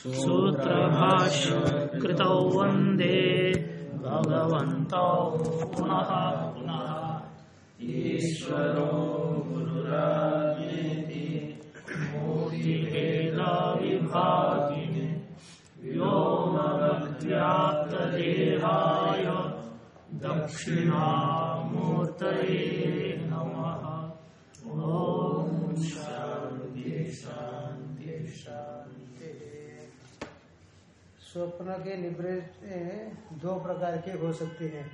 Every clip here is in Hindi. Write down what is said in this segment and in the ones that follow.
सूत्रभाष्य कृतौ वंदे भगवन्तौ पुनः पुनः। ईश्वरो गुरुरामेति मूर्तिभेदाविभागिने व्योमवद्व्याप्तदेहाय दक्षिणामूर्तये नमः। ॐ स्वप्न के निवृत्त दो प्रकार के हो सकते हैं।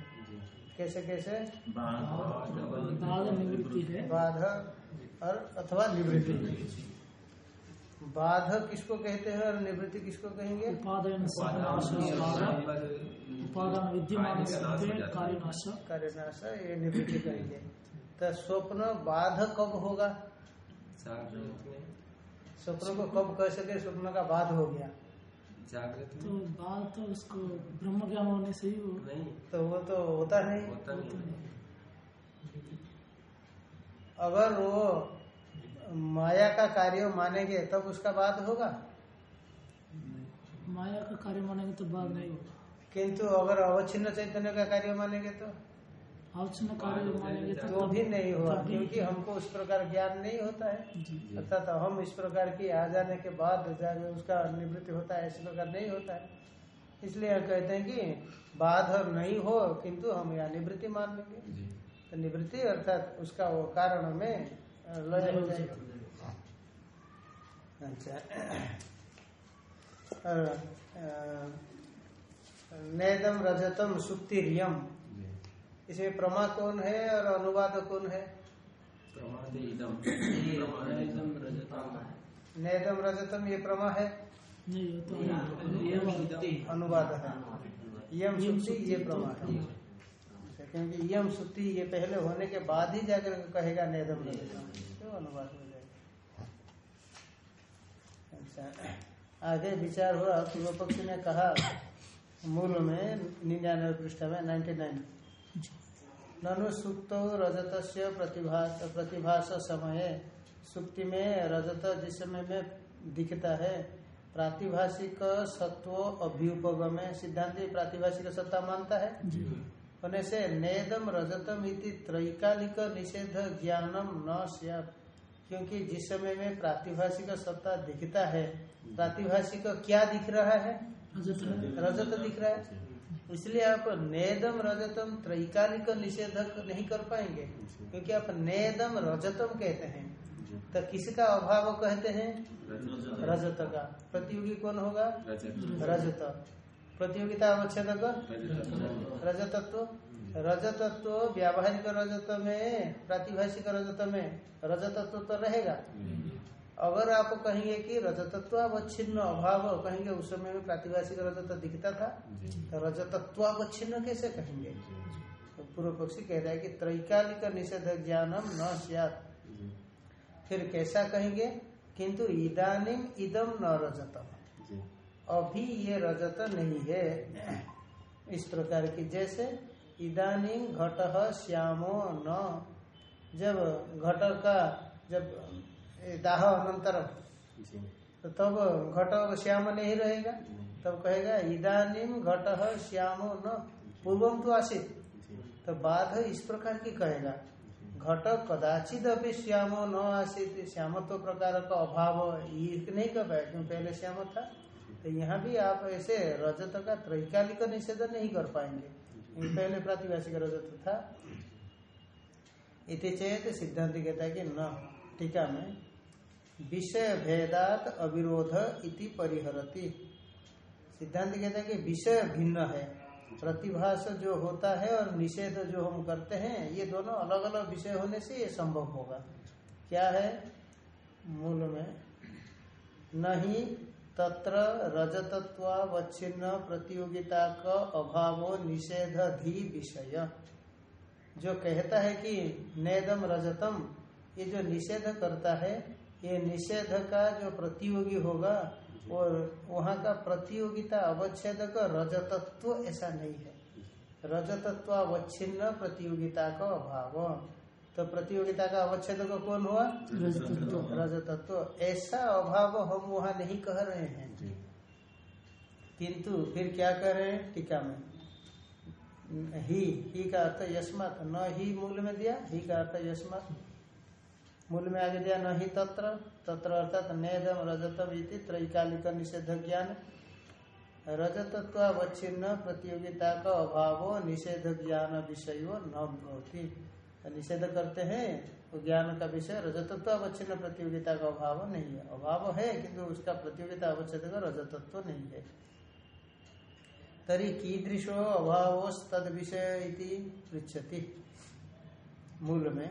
कैसे कैसे? बाध निवृत्ति बाध और अथवा निवृत्ति। बाध किसको कहते हैं और निवृत्ति किसको कहेंगे? उपादान उपादान विद्यमान कार्यनाश कार्यनाश ये निवृत्ति कहेंगे तो स्वप्न बाध कब होगा? स्वप्न को कब कह सके? स्वप्न का बाध हो गया। जागृत तो बाल तो उसको ब्रह्म ज्ञान होने से ही वो नहीं। तो वो तो होता नहीं होता नहीं अगर वो माया का कार्य मानेंगे तब उसका बाध होगा? माया का कार्य मानेंगे तो बाल नहीं होगा। किंतु अगर अवच्छिन्न चैतन्य का कार्य मानेंगे तो? कार्य मानेंगे तो तो भी नहीं हुआ क्योंकि हमको उस प्रकार ज्ञान नहीं होता है। अर्थात हम इस प्रकार की आ जाने के बाद जाके उसका निवृत्ति होता है इस प्रकार नहीं होता है। इसलिए हम कहते हैं कि बाध नहीं हो किंतु हम यहाँ निवृत्ति मान लेंगे। तो निवृत्ति अर्थात उसका वो कारण में लय हो जाएगा। अच्छा। नेदम रजतम सुक्तिरियम जी इसमें प्रमा कौन है और अनुवाद कौन है? नेदम रजतम ये प्रमा है? तो अनुवाद। है। यम सुक्ति ये प्रमा है। क्योंकि यम सुक्ति ये पहले होने के बाद ही जाकर कहेगा नेदम रजतम तो अनुवाद हो जाएगा। अच्छा आगे विचार हुआ पूर्व पक्षी ने कहा मूल में निन्यानवे पृष्ठ में नाइन्टी नाइन। ननु सुक्त रजत प्रतिभास समय सुक्ति में रजत जिस समय में दिखता है प्रातिभाषिक सत्व अभ्युपगम। सिद्धांत प्रातिभाषिक सत्ता मानता है? होने से नेदम रजतम इति त्रैकालिक निषेध ज्ञानम न क्योंकि जिस समय में प्रातिभाषिक सत्ता दिखता है प्रातिभाषिक क्या दिख रहा है। रजत दिख रहा है। इसलिए आप नेदम रजतम त्रैकालिक निषेधक नहीं कर पाएँगे क्योंकि आप नेदम रजतम कहते हैं। तो किसका अभाव कहते हैं? रजत का। प्रतियोगी कौन होगा? रजत। प्रतियोगिता अवच्छेद रजत रजतत्व। रजतत्व। व्यावहारिक रजत में प्रातिभाषिक रजत में रजतत्व तो रहेगा। अगर आप कहेंगे कि रजतत्व अवच्छिन्न अभाव कहेंगे उस समय में प्रातिभाषिक रजत दिखता था तो रजतत्व अवच्छिन्न कैसे कहेंगे? तो पूर्व पक्षी कह रहा है कि त्रैकालिक निषेध ज्ञानम न स्यात्। फिर कैसा कहेंगे? किंतु इदानिम इदम न रजतम। अभी ये रजत नहीं है। इस प्रकार की जैसे इदानीम घट श्यामो न जब घट का जब दाह अनंतरम तो तब घट श्याम नहीं रहेगा। तब कहेगा इदानीम घट श्यामो न पूर्वम तो आसित। तो बाध इस प्रकार की कहेगा घट कदाचित अभी श्यामो न आसित। श्यामत्व प्रकार का अभाव नहीं कर पाए क्यों पहले श्याम था? तो यहाँ भी आप ऐसे रजत का त्रैकालिक निषेध नहीं कर पाएँगे। पहले प्रातिभाषिक रजत था। इति चेत सिद्धांत कहता है कि न टीका में विषय भेदात अविरोध इति परिहरती। सिद्धांत कहता है कि विषय भिन्न है। प्रतिभास जो होता है और निषेध जो हम करते हैं, ये दोनों अलग अलग विषय होने से ये संभव होगा। क्या है? मूल में, नहीं तत्र रजतत्वावच्छिन्न प्रतियोगिता का अभाव निषेध धी विषय। जो कहता है कि नेदम रजतम, ये जो निषेध करता है ये निषेध का जो प्रतियोगी होगा और वहाँ का प्रतियोगिता अवच्छेद का रजतत्व ऐसा नहीं है। रजतत्व अवच्छिन्न प्रतियोगिता का अभाव। तो प्रतियोगिता का अवच्छेद का कौन हुआ? रजतत्व। रजतत्व। ऐसा अभाव हम वहाँ नहीं कह रहे हैं। जी। किंतु फिर क्या कह रहे हैं? टीका में। ही ही का अर्थ यस्मात। न ही मूल में दिया ही का अर्थ यस्मात। मूल में आगे दिया न ही तत्र तत्र अर्थात नेदम रजतम इति त्रैकालिक निषेध ज्ञान। रजतत्वावच्छिन्न प्रतियोगिता का अभाव, निषेध ज्ञान विषय न भवती। निषेध करते हैं तो ज्ञान का विषय रजतत्व अवच्छिन्न प्रतियोगिता का अभाव नहीं है। अभाव है, किंतु उसका प्रतियोगिता अवच्छेद का रजतत्व नहीं है। तरी कीदृशो अभाव तद विषय पृछति मूल में,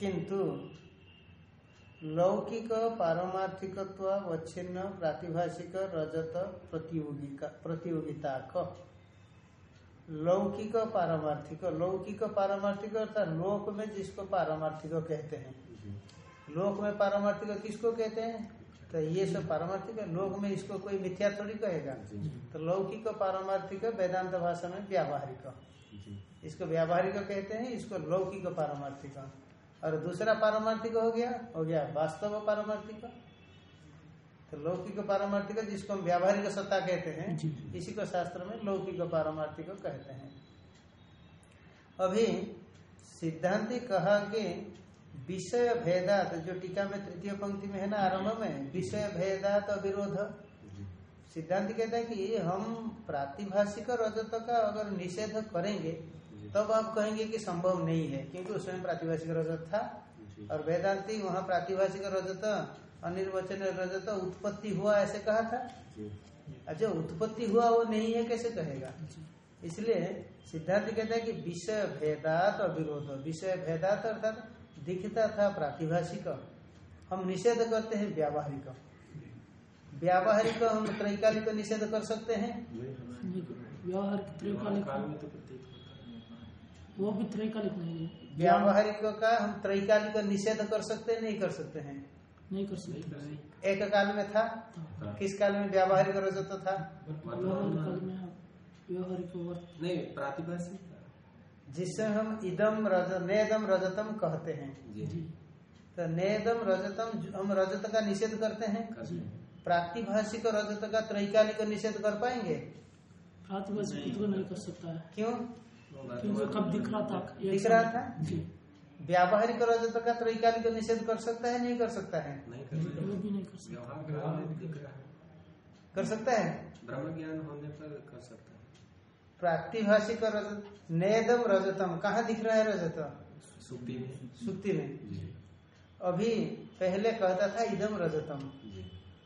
किंतु लौकिक पारमार्थिकत्वावच्छिन्न प्रातिभाषिक रजत प्रतियोगिका प्रतियोगिता का लौकिक पारमार्थिक। लौकिक पारमार्थिक अर्थात लोक में जिसको पारमार्थिक कहते हैं। लोक में पारमार्थिक किसको कहते हैं? तो ये सब पारमार्थिक है। लोक में इसको कोई मिथ्या थोड़ी कहेगा। तो लौकिक पारमार्थिक वेदांत भाषा में व्यावहारिक। इसको व्यावहारिक कहते हैं इसको लौकिक पारमार्थिक। और दूसरा पारमार्थिक हो गया हो गया वास्तव पारमार्थिक। तो लौकिक पारमार्थिक जिसको हम व्यावहारिक सत्ता कहते हैं इसी को शास्त्र में लौकिक पारमार्थिक कहते हैं। अभी सिद्धांति कहा कि विषय भेदात जो टीका में तृतीय पंक्ति में है ना आरंभ में विषय भेदात अविरोध। सिद्धांत कहता है कि हम प्रातिभाषिक रजत का अगर निषेध करेंगे तब आप कहेंगे कि संभव नहीं है क्योंकि उसमें प्रातिभाषिक रजत था। और वेदांति वहाँ प्रातिभाषिक रजत अनिर्वचन रजत उत्पत्ति हुआ ऐसे कहा था? अच्छा उत्पत्ति हुआ वो नहीं है कैसे कहेगा? इसलिए सिद्धांत कहता है कि विषय भेदात अविरोध। विषय भेदात अर्थात दिखता था प्रातिभाषिक। हम निषेध करते हैं व्यावहारिक। व्यावहारिक हम त्रैकालिक निषेध कर सकते हैं व्यवहार त्रैकालिक काल में तो प्रतीत होता है वो भी त्रैकालिक नहीं है। व्यावहारिक का हम त्रैकालिक निषेध कर सकते हैं नहीं कर सकते हैं? नहीं कर सकते। एक काल में था। किस काल में व्यावहारिक रजत था? व्यवहारिक वर्त नहीं प्रातिभाषिक जिससे हम इदम रज नेदम रजतम कहते हैं। जी। जी। तो नेदम रजतम हम रजत का निषेध करते हैं? करते हैं। प्रातिभाषिक रजत का त्रैकालिक निषेध कर पाएँगे? प्रातिभाषिक नहीं कर सकता है। क्यों? क्योंकि कब दिख रहा था? दिख रहा था? व्यावहारिक रजत का त्रैकालिक निषेध कर सकता है नहीं कर सकता है? नहीं कर सकते। वो भी नहीं कर सकता। है कर सकता है? ब्रह्म ज्ञान होने पर कर सकता है। प्रातिभाषिक रजत नेदम रजतम कहाँ दिख रहा है रजत? सुक्ति में। सुक्ति में। अभी पहले कहता था इदम रजतम।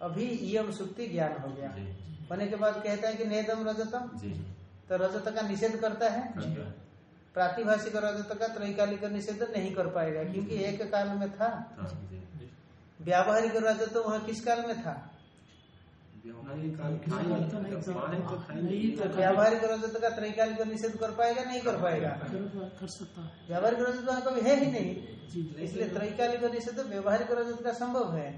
अभी इयम सुक्ति ज्ञान हो गया। होने के बाद कहता है कि नेदम रजतम। जी। तो रजत का निषेध करता है? प्रातिभाषिक रजत का त्रैकालिक निषेध नहीं कर पाएगा क्योंकि एक काल में था। हाँ, व्यावहारिक रजत वहाँ किस काल में था? व्यवहारिक काल किसी था ही ही रजत का त्रैकालिक निषेध कर पाएगा नहीं कर पाएगा? कर कर सकता व्यावहारिक रजत वहाँ कभी है ही नहीं। इसलिए त्रैकालिक निषेध व्यवहारिक रजत का संभव है।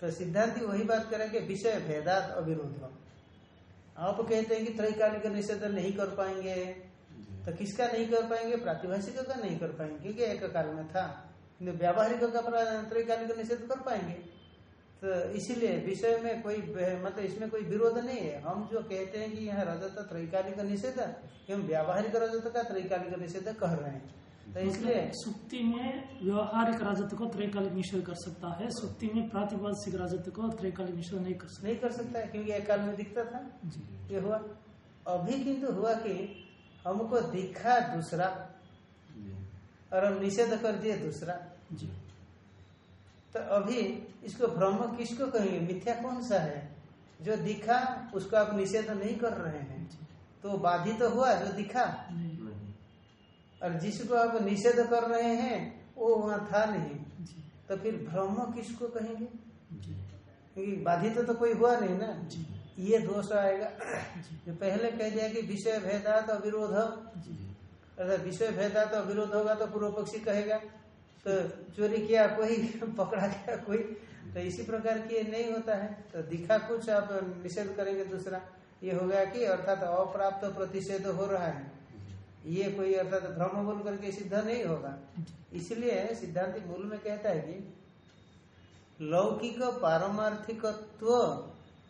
तो सिद्धांत वही बात करेंगे विषय भेदात अविरोध आप कहते हैं कि त्रैकालिक निषेध नहीं कर पाएँगे तो किसका नहीं कर पाएँगे? प्रातिभाषिक का नहीं कर पाएँगे क्योंकि एक काल में था। किन्तु व्यावहारिक का त्रैकालिक निषेध कर पाएँगे। तो इसीलिए विषय में कोई मतलब इसमें कोई विरोध नहीं है। हम जो कहते हैं कि यहाँ रजत त्रैकालिक निषेध है, कि व्यावहारिक रजत का त्रैकालिक निषेध कह रहे हैं। तो इसलिए मतलब सुक्ति में व्यवहारिक राजत्व को त्रैकालिक निषेध कर सकता है सुक्ति में प्रातिभाषिक राजत्व को त्रैकालिक निषेध नहीं कर सकता। नहीं कर सकता है क्योंकि एक काल में दिखता था। जी। ये हुआ। अभी किंतु हुआ कि हमको दिखा दूसरा और हम निषेध कर दिए दूसरा। जी। तो अभी इसको ब्रह्म किसको कहेंगे? मिथ्या कौन सा है? जो दिखा उसको आप निषेध नहीं कर रहे हैं। तो बाधित तो हुआ जो दिखा? और जिसको आप निषेध कर रहे हैं वो वहाँ था नहीं। तो फिर ब्रह्म किसको कहेंगे? क्योंकि बाधित तो तो कोई हुआ नहीं ना। जी। ये दोष आएगा। जो। पहले कह दिया कि विषय भेदात अविरोध। अर्थात विषय भेदा तो विरोध होगा तो पूर्व पक्षी कहेगा। तो चोरी किया कोई पकड़ा गया कोई। तो इसी प्रकार की ये नहीं होता है। तो दिखा कुछ आप निषेध करेंगे दूसरा। ये हो गया कि अर्थात अप्राप्त प्रतिषेध हो रहा है। ये कोई अर्थात भ्रम बोल करके सिद्ध नहीं होगा। इसलिए सिद्धांत मूल में कहता है कि लौकिक पारमार्थिकत्व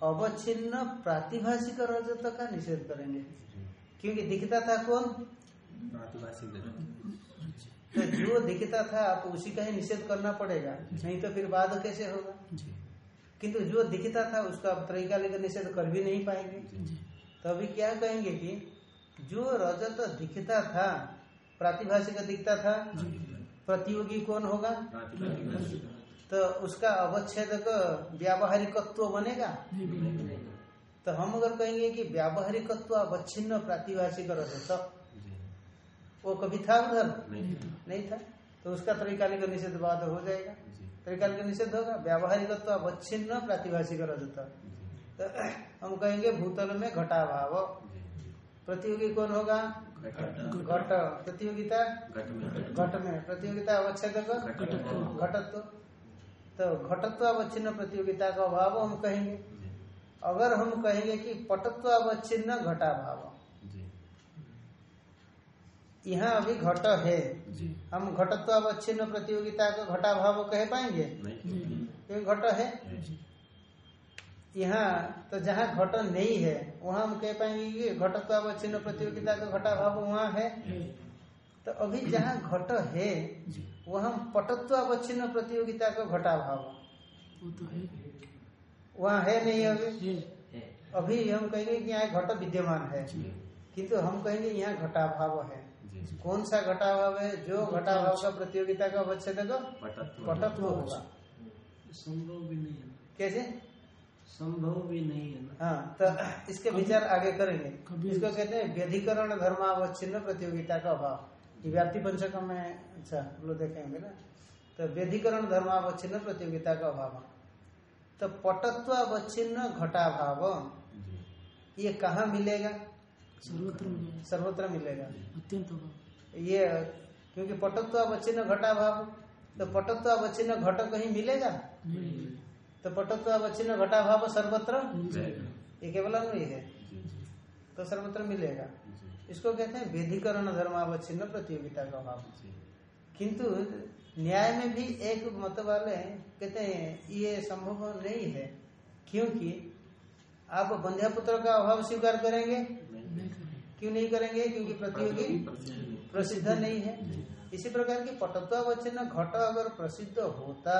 अवच्छिन्न प्रातिभाषिक रजत का निषेध करेंगे। क्योंकि दिखता था कौन? तो जो दिखता था आप उसी का ही निषेध करना पड़ेगा। नहीं तो फिर बाद कैसे होगा? किंतु जो दिखता था उसका आप त्रैकालिक निषेध कर भी नहीं पाएँगे। तो अभी क्या कहेंगे कि जो रजत दिखता था प्रातिभाषिक दिखता था प्रतियोगी कौन होगा? तो उसका अवच्छेद व्यावहारिकत्व बनेगा? तो हम अगर कहेंगे कि व्यावहारिकत्व अवच्छिन्न प्रातिभाषिक रजत वो कभी था उधर? नहीं था। नहीं था? तो उसका त्रैकालिक निषेध बाद हो जाएगा। त्रैकालिक निषेध होगा? व्यावहारिकत्व अवच्छिन्न प्रातिभाषिक रजत। तो हम कहेंगे भूतल में घटाभाव। प्रतियोगी कौन होगा? घट। प्रतियोगिता? घट में प्रतियोगिता अवच्छेद घटत्व। तो घटत्व अवच्छिन्न प्रतियोगिता का अभाव हम कहेंगे। अगर हम कहेंगे कि पटत्व अवच्छिन्न घटाभाव यहाँ अभी घट है। जी। हम घटत्व अवच्छिन्न प्रतियोगिता का घटाभाव कह पाएँगे? क्योंकि घट है? जी। यहाँ तो जहाँ घट नहीं है वहाँ हम कह पाएँगे कि घटत्व अवच्छिन्न प्रतियोगिता का घटाभाव वहाँ है। तो अभी जहाँ घट है वहाँ पटत्व अवच्छिन्न प्रतियोगिता का घटाभाव वो तो वहाँ है नहीं अभी? अभी हम कहेंगे कि यहाँ घट विद्यमान है। किंतु हम कहेंगे यहाँ घटाभाव है। कौन सा घटाभाव है? जो घटाभाव का प्रतियोगिता का अवच्छेद का पटत्व। पटत्व होगा। संभव भी नहीं है। कैसे? संभव भी नहीं है ना। हाँ तो इसके विचार आगे करेंगे। इसको कहते हैं व्यधिकरण धर्मावच्छिन्न प्रतियोगिता का अभाव। ये व्याप्ति पंचकम में अच्छा हम लोग देखेंगे ना। तो व्यधिकरण धर्मावच्छिन्न प्रतियोगिता का अभाव। तो पटत्व अवच्छिन्न घटाभाव ये कहाँ मिलेगा? सर्वत्र मिलेगा। सर्वत्र मिलेगा। अत्यंत ये क्योंकि पटत्वावच्छिन्न घटाभाव। तो पटत्वावच्छिन्न घट कहीं मिलेगा। तो पटत्वावच्छिन्न घटाभाव सर्वत्र? ये केवल अन्वय है तो सर्वत्र मिलेगा। इसको कहते हैं वेधिकरण धर्मावच्छिन्न प्रतियोगिता का भाव। किंतु न्याय में भी एक मत वाले कहते हैं ये संभव नहीं है। क्योंकि आप बंध्या पुत्र का अभाव स्वीकार करेंगे? क्यों नहीं करेंगे? क्योंकि प्रतियोगी प्रतियोगी प्रसिद्ध नहीं। है। इसी प्रकार की पटत्वावच्छिन्न घट अगर प्रसिद्ध होता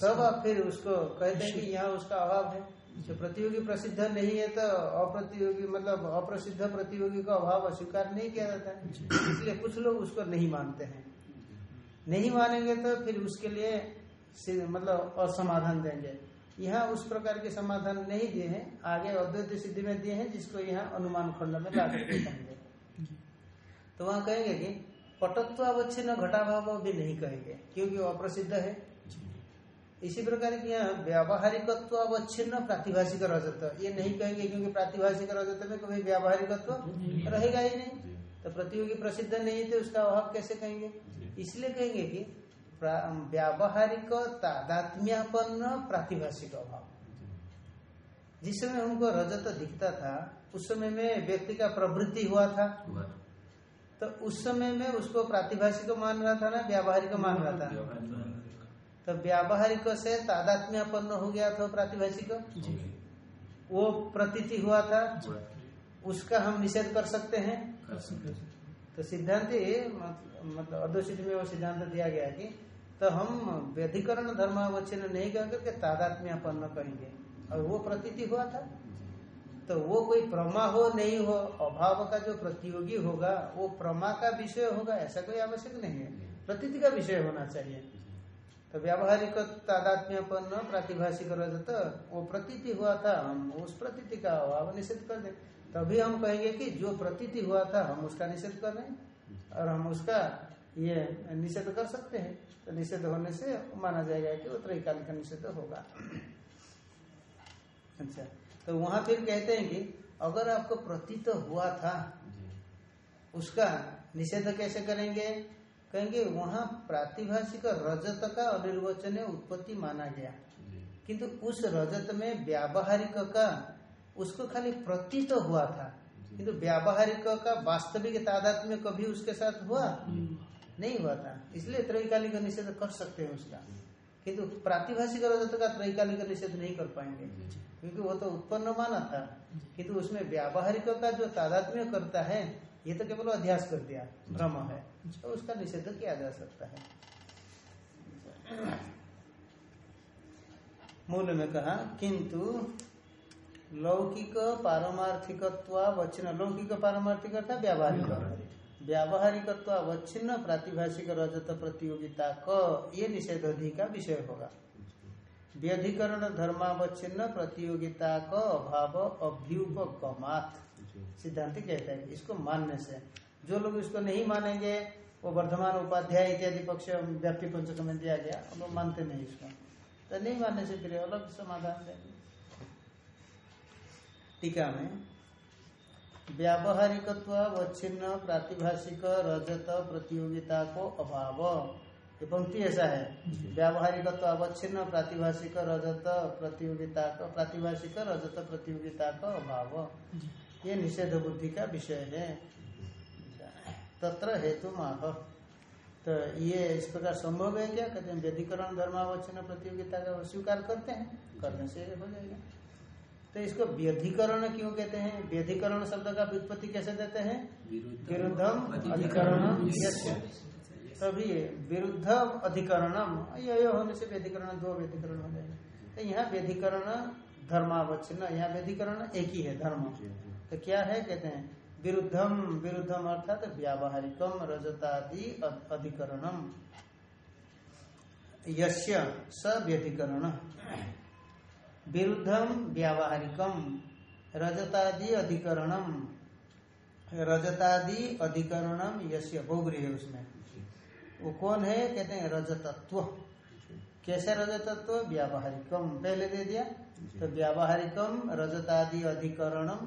तब आप फिर उसको कहते हैं कि यहाँ उसका अभाव है। जो प्रतियोगी प्रसिद्ध नहीं है तो अप्रतियोगी मतलब अप्रसिद्ध प्रतियोगी का अभाव अस्वीकार नहीं किया जाता है। इसलिए कुछ लोग उसको नहीं मानते हैं। नहीं मानेंगे तो फिर उसके लिए मतलब असमाधान देंगे। यहाँ उस प्रकार के समाधान नहीं दिए हैं। आगे अद्वैत सिद्धि में दिए हैं जिसको यहाँ अनुमान खंड में ला कहेंगे तो वहाँ कहेंगे कि पटत्वावच्छिन्न घटाभाव भी नहीं कहेंगे क्योंकि अप्रसिद्ध है। इसी प्रकार की यहाँ व्यावहारिकत्व अवच्छिन्न प्रातिभाषिक रजत ये नहीं कहेंगे क्योंकि प्रातिभाषिक रजत में कभी व्यावहारिकत्व रहेगा ही नहीं। तो प्रतियोगी प्रसिद्ध नहीं तो उसका अभाव कैसे कहेंगे? इसलिए कहेंगे कि व्यावहारिक तादात्म्यापन्न प्रातिभाषिक अभाव। जिस समय हमको रजत दिखता था उस समय में व्यक्ति का प्रवृत्ति हुआ था। तो उस समय में उसको प्रातिभाषिक मान रहा था ना व्यावहारिक मान रहा था। तो व्यावहारिक से तादात्म्यपन्न हो गया था प्रातिभाषिक। वो प्रतीति हुआ था उसका हम निषेध कर सकते हैं। कर। तो सिद्धांत मतलब अद्वैत में वो सिद्धांत दिया गया कि तो हम व्यधिकरण धर्मावच्छिन्न नहीं कह करके तादात्म्यपन्न कहेंगे। और वो प्रतीति हुआ था। तो वो कोई प्रमा हो नहीं हो अभाव का जो प्रतियोगी होगा वो प्रमा का विषय होगा ऐसा कोई आवश्यक नहीं है। प्रतीति का विषय होना चाहिए। तो व्यावहारिक तादात्म्यपन्न प्रातिभाषिक रजत वो प्रतीति हुआ था हम उस प्रतीति का अभाव निषेध कर दें। तभी हम कहेंगे कि जो प्रतीति हुआ था हम उसका निषेध कर रहे हैं। और हम उसका ये निषेध कर सकते हैं। तो निषेध होने से माना जाएगा कि वो त्रैकालिक निषेध होगा। अच्छा तो वहाँ फिर कहते हैं कि अगर आपको प्रतीत हुआ था उसका निषेध कैसे करेंगे? कहेंगे वहाँ प्रातिभाषिक रजत का अनिर्वचनीय उत्पत्ति माना गया। किंतु उस रजत में व्यावहारिक का उसको खाली प्रतीत तो हुआ था। किंतु व्यावहारिक का वास्तविक तादाद में कभी उसके साथ हुआ? नहीं हुआ। नहीं हुआ था। इसलिए त्रैकालिक निषेध कर सकते हैं उसका। किंतु प्रातिभाषिक रजत का त्रैकालिक निषेध नहीं कर पाएँगे। क्योंकि वो तो उत्पन्न माना था। किंतु उसमें व्यावहारिक का जो तादात्म्य करता है ये तो केवल अध्यास कर दिया भ्रम है। तो उसका निषेध किया जा सकता है। मूल में कहा किंतु लौकिक पारमार्थिकत्वावच्छिन्न लौकिक पारमार्थिक अर्थात व्यावहारिक। व्यावहारिकत्वावच्छिन्न प्रातिभाषिक रजत प्रतियोगिता क ये निषेधाधि का विषय होगा। व्यधिकरण धर्मावच्छिन्न प्रतियोगिता का अभाव अभ्युपगमात। सिद्धांत कहता है इसको मानने से जो लोग इसको नहीं मानेंगे वो वर्धमान उपाध्याय इत्यादि पक्ष व्याप्ति पंचक में दिया गया वो लोग मानते नहीं इसको। तो नहीं मानने से फिर अलग समाधान देंगे टीका में व्यावहारिकत्वावच्छिन्न प्रातिभाषिक रजत प्रतियोगिता को अभाव। ये पंक्ति ऐसा है। व्यावहारिकत्व अवच्छिन्न प्रातिभाषिक रजत प्रतियोगिता का प्रातिभाषिक रजत प्रतियोगिता का अभाव। ये निषेध बुद्धि का विषय है। तत्र हेतु माह तो ये इस प्रकार संभव है क्या? कहते हैं व्यधिकरण धर्मावच्छिन्न प्रतियोगिता का स्वीकार करते हैं करने से हो जाएगा। तो इसको व्यधिकरण क्यों कहते हैं? व्यधिकरण शब्द का व्युत्पत्ति कैसे देते हैं? विरुद्धम अधिकरण तभी विरुद्ध अधिकरणम ये होने से व्यधिकरण दो व्यधिकरण हो जाएगा। तो यहाँ व्यधिकरण धर्मावच्छिन्न यहाँ व्यधिकरण एक ही है धर्म। तो क्या है, कहते हैं, विरुद्धम विरुद्धम अर्थात व्यावहारिकम, रजतादि अधिकरणम। यस्य स व्यधिकरण विरुद्धम व्यावहारिकम, रजतादि अधिकरणम। रजतादि अधिकरणम यस्य भोगरी है उसमें। वो कौन है? कहते हैं, रजतत्व। कैसे रजतत्व? व्यावहारिकम। पहले दे दिया। तो व्यावहारिकम रजतादि अधिकरणम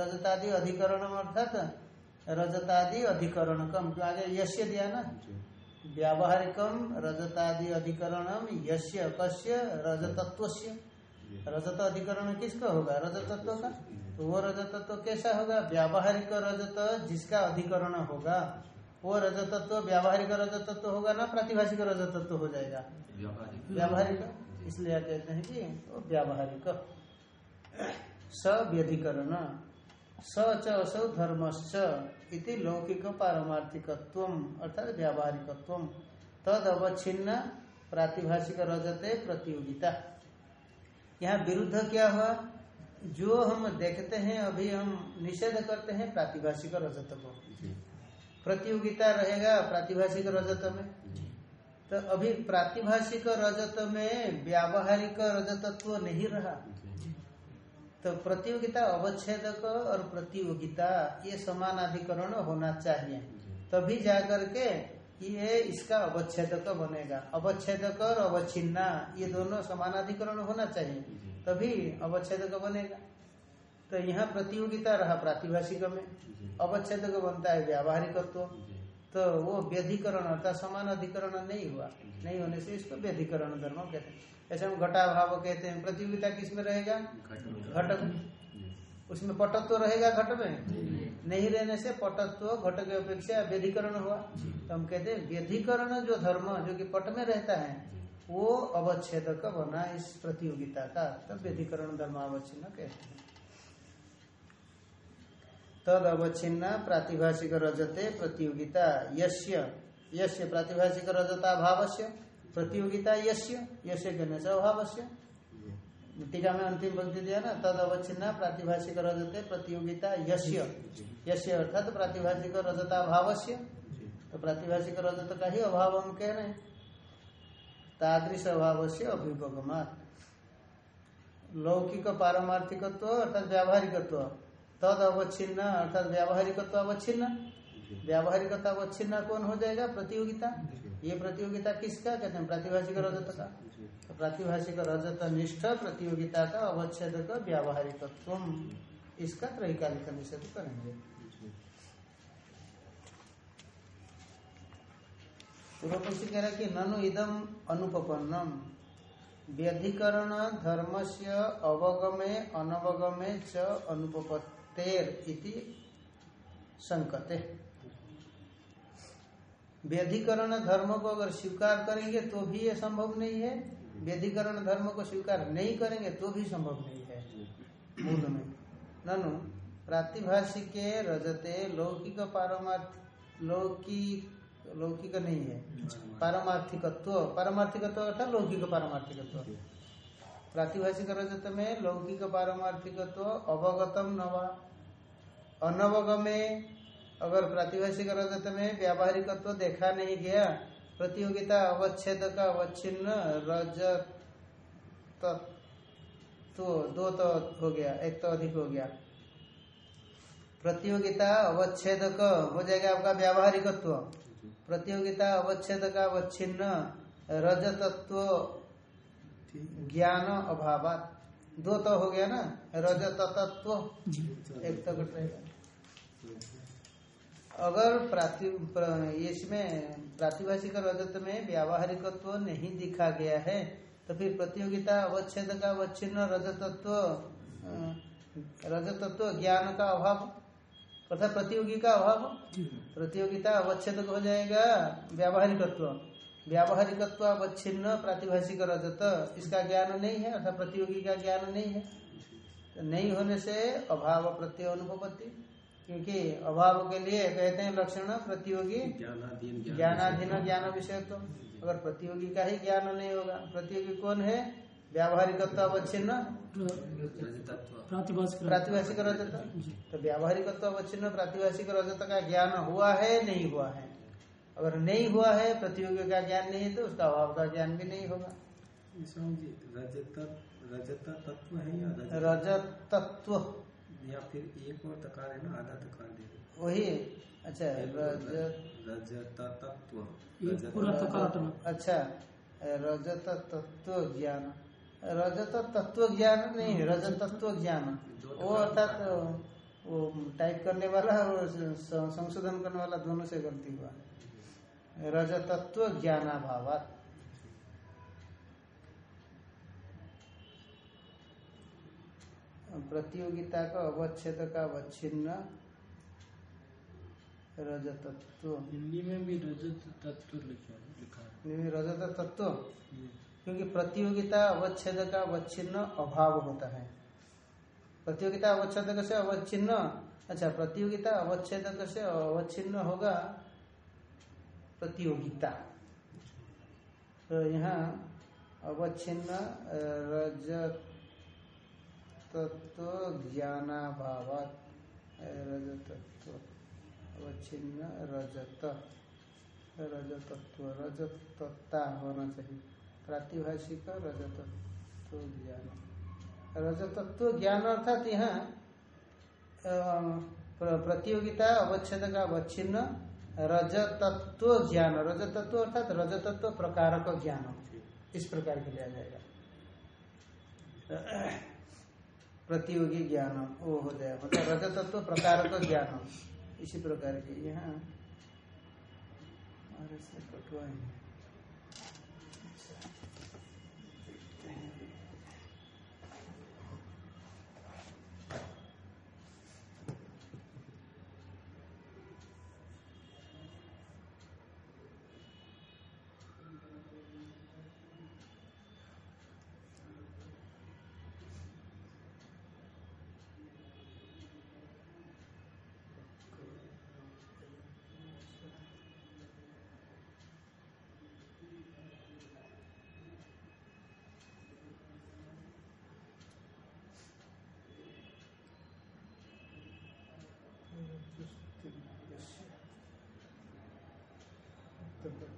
रजतादि अधिकरणम अर्थात रजतादि अधिकरण कम क्यों आगे यश्य दिया ना? व्यावहारिकम रजतादि अधिकरणम यश्य कश्य रजतत्व रजत अधिकरण किसका होगा? रजतत्व का? तो वो रजतत्व कैसा होगा? व्यावहारिक रजत जिसका अधिकरण होगा। वो रजतत्व व्यावहारिक रजतत्व होगा ना प्रातिभाषिक रजतत्व हो जाएगा। व्यावहारिक। इसलिए कहते हैं कि वो व्यावहारिक। स व्यधिकरण स च असौ धर्मश्च इति लौकिक पारमार्थिकत्व अर्थात व्यावहारिकत्व तद अवच्छिन्न प्रातिभाषिक रजते प्रतियोगिता। यहाँ विरुद्ध क्या हुआ? जो हम देखते हैं अभी हम निषेध करते हैं प्रातिभाषिक रजत को। प्रतियोगिता रहेगा प्रातिभाषिक रजत में। तो अभी प्रातिभाषिक रजत में व्यावहारिक रजतत्व नहीं रहा। तो प्रतियोगिता अवच्छेदक और प्रतियोगिता ये समानाधिकरण होना चाहिए। तभी जाकर के ये इसका अवच्छेदक बनेगा। अवच्छेदक और अवच्छिन्ना ये दोनों समानाधिकरण होना चाहिए। तभी अवच्छेदक बनेगा। तो यहाँ प्रतियोगिता रहा प्रातिभाषिक में अवच्छेदक बनता है व्यावहारिकत्व। तो वो व्यधिकरण अर्थात समान अधिकरण नहीं हुआ। नहीं होने से इसको व्यधिकरण धर्म कहते हैं। ऐसे हम घटा भाव कहते हैं। प्रतियोगिता किसमें रहेगा घट में। उसमें पटत्व रहेगा घट में? नहीं रहने से पटत्व घट के अपेक्षा व्यधिकरण हुआ। तो हम कहते हैं व्यधिकरण जो धर्म जो कि पट में रहता है वो अवच्छेदक बना इस प्रतियोगिता का। तब व्यधिकरण धर्म अवच्छिन्न कहते हैं। तद अवच्छिन्न प्रातिभाषिक रजते प्रतियोगिता यश्य यश्य प्रातिभाषिक रजता भावस्य प्रतियोगिता यश्य यश्य कहने से अभावस्य। टीका में अंतिम पंक्ति दिया ना तद अवच्छिन्न प्रातिभाषिक रजते प्रतियोगिता यश्य यश्य अर्थात प्रातिभाषिक रजता भावस्य। तो प्रातिभाषिक रजत का ही अभाव हम कह रहे हैं। तादृश अभाव से अभिभगमात। लौकिक पारमार्थिकत्व अर्थात व्यावहारिकत्व। तद अवच्छिन्न अर्थात व्यावहारिकत्व अवच्छिन्न व्यावहारिकता अवच्छिन्न कौन हो जाएगा? प्रतियोगिता। ये प्रतियोगिता किसका? कहते हैं प्रातिभाषिक रजत का। तो प्रातिभाषिक रजत निष्ठ प्रतियोगिता का अवच्छेद का व्यावहारिकत्व इसका त्रैकालिक निषेध करेंगे। पूर्व पक्षी कह रहा कि ननु इदम अनुपन्नम व्यधिकरण धर्म से अवगमे, अनवगमे च अनुपत्तेर इति संकते। व्यधिकरण धर्म को अगर स्वीकार करेंगे तो भी ये संभव नहीं है। व्यधिकरण धर्म को स्वीकार नहीं करेंगे तो भी संभव नहीं है। मूल में। ननु, प्रातिभाषिके रजते लौकिक पारमार्थ, लौकिक लौकिक नहीं है। पारमार्थिकत्व पारमार्थिकत्व अर्थात लौकिक पारमार्थिकत्व। प्रातिभाषिक रजत में लौकिक पारमार्थिकत्व अवगतम नवा अनवगमे, अगर प्रातिभाषिक रजत में व्यावहारिकत्व देखा नहीं गया, प्रतियोगिता अवच्छेद का अवच्छिन्न रजत तो दो तो हो गया, एक तो अधिक हो गया। प्रतियोगिता अवच्छेद हो जाएगा आपका व्यावहारिकत्व। प्रतियोगिता अवच्छेद का अवच्छिन्न रजतत्व ज्ञान अभाव दो तो हो गया ना रजतत्व एक तो घट रहेगा अगर प्राति इसमें प्रातिभाषिक रजत में व्यावहारिकत्व नहीं दिखा गया है तो फिर प्रतियोगिता अवच्छेद का अवच्छिन्न रजतत्व रजतत्व ज्ञान का अभाव अर्थात प्रतियोगी का अभाव। प्रतियोगिता अवच्छेद हो जाएगा व्यावहारिकत्व। व्यावहारिकत्व अवच्छिन्न प्रातिभाषिक रजत इसका ज्ञान नहीं है अर्थात प्रतियोगी का ज्ञान नहीं है। तो नहीं होने से अभाव प्रत्यय अनुपत्ति क्योंकि अभाव के लिए कहते हैं लक्षण प्रतियोगी ज्ञानाधीन ज्ञानाधीन ज्ञान विषय तो। अगर प्रतियोगी का ही ज्ञान नहीं होगा प्रतियोगी कौन है? व्यावहारिकत्व अवच्छिन्न प्रातिभाषिक रजत तो व्यावहारिकत्व अवच्छिन्न प्रातिभाषिक रजत का ज्ञान हुआ है नहीं हुआ है? अगर नहीं हुआ है प्रतियोगी का ज्ञान नहीं है तो उसका अभाव का ज्ञान भी नहीं होगा। जी रजत रजत तत्व है या रजत? तत्व। या फिर एक और तकार है ना आधा तकार दे वही अच्छा रजत। रजत तत्व। ये रजत पूरा तकार हटाना अच्छा रजत तत्व ज्ञान। रजत तत्व ज्ञान नहीं रजत तत्व ज्ञान। वो अर्थात वो टाइप करने वाला और संशोधन करने वाला दोनों से गलती हुआ। रजत तत्व ज्ञानाभावात प्रतियोगिता का अवच्छेद का अवच्छिन्न रजतत्व। हिंदी में भी रजत तत्व लिखा लिखा है। रजत तत्व क्योंकि प्रतियोगिता अवच्छेद का अवच्छिन्न अभाव होता है। प्रतियोगिता अवच्छेद से अवच्छिन्न अच्छा प्रतियोगिता अवच्छेद से अवच्छिन्न होगा प्रतियोगिता। तो यहाँ अवच्छिन्न रजत तत्व ज्ञानाभाव रजत तत्व अवच्छिन्न, रजत, रजतत्व, रजतत्ता होना चाहिए। प्रातिभाषिक रजतत्व ज्ञान। रजतत्व ज्ञान अर्थात यहाँ प्रतियोगिता, अवच्छेद का अवच्छिन्न रजतत्व ज्ञान। रजतत्व अर्थात रजतत्व प्रकार का ज्ञान। इस प्रकार के लिया जाएगा। प्रतियोगी ज्ञान, वो हो जाएगा। मतलब रजतत्व प्रकार का ज्ञान। इसी प्रकार के यहाँ। और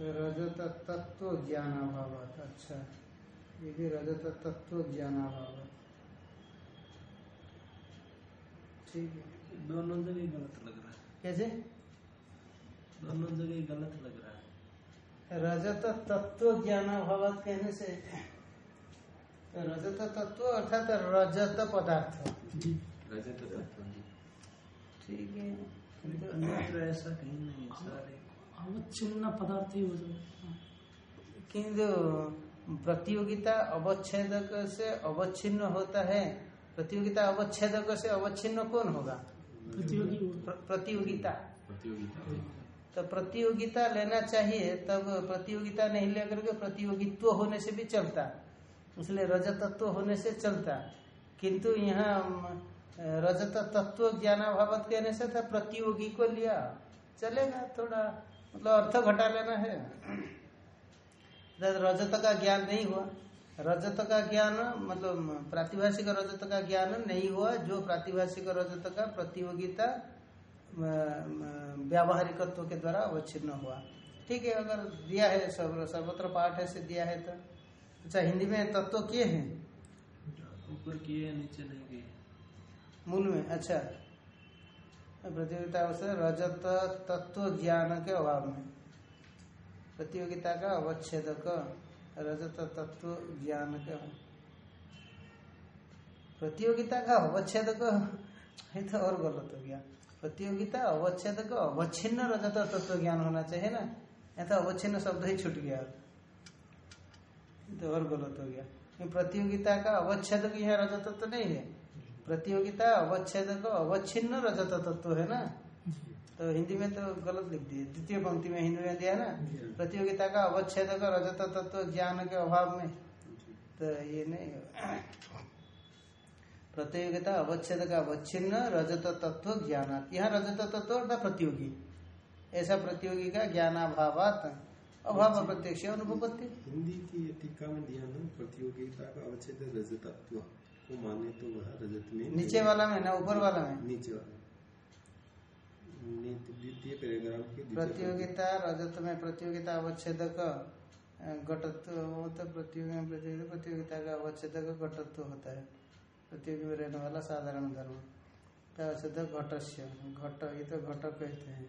रजत तत्व ज्ञानाभाव अच्छा ये भी रजत तत्व ज्ञानाभाव ठीक है। दोनों जगह गलत लग रहा है। कैसे? दोनों जगह गलत लग रहा है। रजत तत्व ज्ञान अभाव कहने से तो रजत तत्व अर्थात रजत पदार्थ। रजत तत्व ठीक है। ऐसा कहीं नहीं सारे। अवच्छिन्न पदार्थ ही हो जाए किंतु प्रतियोगिता अवच्छेदक से अवच्छिन्न होता है। प्रतियोगिता अवच्छेदक से अवच्छिन्न कौन होगा? प्रतियोगी प्रतियोगिता। प्रतियोगिता। तो प्रतियोगिता लेना चाहिए तब प्रतियोगिता नहीं लेकर के प्रतियोगित्व होने से भी चलता। इसलिए रजत तत्व होने से चलता। किंतु यहाँ रजत तत्व ज्ञान ज्ञानाभावत कहने से था प्रतियोगी को लिया। चलेगा थोड़ा। मतलब अर्थ घटा लेना है। रजत का ज्ञान नहीं हुआ। रजत का ज्ञान मतलब प्रातिभाषिक रजत का ज्ञान नहीं हुआ जो प्रातिभाषिक रजत का प्रतियोगिता व्यावहारिकत्व के द्वारा अवच्छिन्न हुआ। ठीक है अगर दिया है सर्व सर्वत्र पाठ है से दिया है तो। अच्छा हिंदी में तत्व किए हैं? ऊपर किए नीचे नहीं किए। मूल में अच्छा। प्रतियोगिता अवसर रजत तत्व ज्ञान के अभाव में। प्रतियोगिता का अवच्छेदक रजत तत्व ज्ञान के। प्रतियोगिता का अवच्छेदक, ये तो और गलत हो गया। प्रतियोगिता अवच्छेदक, अवच्छिन्न रजत तत्व ज्ञान होना चाहिए ना। या तो अवच्छिन्न शब्द ही छूट गया। तो और गलत हो गया। प्रतियोगिता का अवच्छेदक यहाँ रजत तत्व नहीं है। प्रतियोगिता अवच्छेद को अवच्छिन्न रजत तत्व है ना? तो हिंदी में तो गलत लिख दिए द्वितीय पंक्ति में हिंदी में दिया ना? प्रतियोगिता का अवच्छेदक रजत तत्व ज्ञान के अभाव में। तो ये नहीं प्रतियोगिता अवच्छेद का अवच्छिन्न रजत तत्व ज्ञान यहाँ रजत तत्व अर्थात प्रतियोगी। ऐसा प्रतियोगी का ज्ञानाभावात। अभाव प्रत्यक्ष अनुपत्ति हिंदी की टीका में दिया ना प्रतियोगिता का अवच्छेद रजतत्व को माने तो वह रजत में नीचे वाला में ना ऊपर वाला में? नीचे वाला। द्वितीय पैराग्राफ के प्रतियोगिता रजत में प्रतियोगिता अवच्छेदक घटत्व वो तो प्रतियोगी प्रतियोगिता प्रतियोगिता का अवच्छेदक घटत्व होता है। प्रतियोगी में रहने वाला साधारण धर्म। का अवच्छेदक घटस्य घट ये तो घट कहते हैं।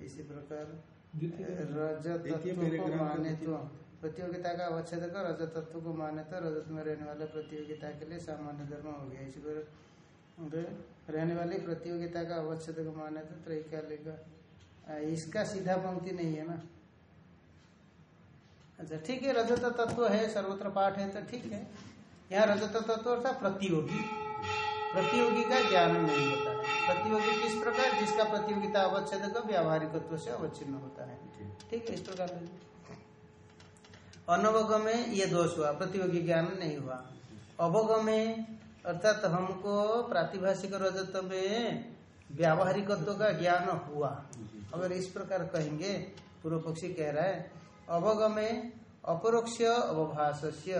इसी प्रकार रजत द्वितीय को पैराग्राफ माने तो प्रतियोगिता का अवच्छेदक रजत तत्व को माने तो रजत में रहने वाले प्रतियोगिता के लिए सामान्य धर्म हो गया। इसी पर रहने वाली प्रतियोगिता का अवच्छेद को माने तो त्रैकालिक आ, इसका सीधा पंक्ति नहीं है ना? अच्छा ठीक है रजत तत्व है सर्वत्र पाठ है तो ठीक है। यहाँ रजत तत्व अर्थात प्रतियोगी। प्रतियोगी का ज्ञान नहीं होता है। प्रतियोगी किस प्रकार? जिसका प्रतियोगिता अवच्छेद का व्यावहारिकत्व से अवच्छिन्न होता है। ठीक। है इस प्रकार। अनवगम ये दोष हुआ, प्रतियोगी ज्ञान नहीं हुआ। अवगम, अर्थात हमको प्रातिभाषिक रजत में व्यावहारिकत्व का ज्ञान हुआ। अगर इस प्रकार कहेंगे, पूर्व पक्षी कह रहा है, अवगम अपरोक्ष अवभाष्य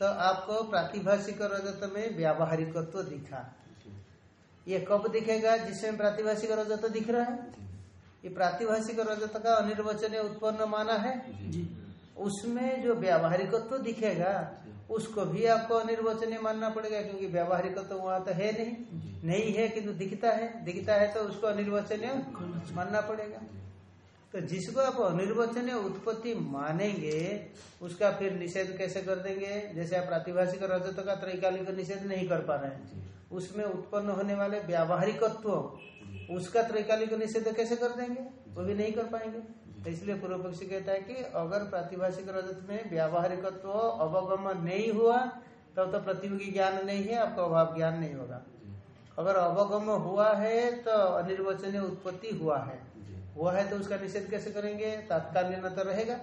तो आपको प्रातिभाषिक रजत में व्यावहारिकत्व दिखा। ये कब दिखेगा जिसमें प्रातिभाषिक रजत दिख रहा है? ये प्रातिभाषिक रजत का अनिर्वचनीय उत्पन्न माना है? जी। उसमें जो व्यावहारिकत्व दिखेगा उसको भी आपको अनिर्वचनीय मानना पड़ेगा क्योंकि व्यावहारिकत्व वहाँ तो है नहीं। नहीं है किंतु दिखता है। दिखता है तो उसको अनिर्वचनीय मानना पड़ेगा। तो जिसको आप अनिर्वचनीय उत्पत्ति मानेंगे उसका फिर निषेध कैसे कर देंगे? जैसे आप प्रातिभाषिक रजत का त्रैकालिक निषेध नहीं कर पा रहे हैं। उसमें उत्पन्न होने वाले व्यावहारिकत्व उसका त्रैकालिक निषेध कैसे कर देंगे? वो भी नहीं कर पाएँगे। तो इसलिए पूर्व पक्षी कहता है कि अगर प्रातिभाषिक रजत में व्यावहारिकत्व अवगम नहीं हुआ तब तो तो प्रतियोगी ज्ञान नहीं है आपको अभाव ज्ञान नहीं होगा। अगर अवगम हुआ है तो अनिर्वचनीय उत्पत्ति हुआ है। हुआ है तो उसका निषेध कैसे करेंगे? तात्कालीन तो रहेगा।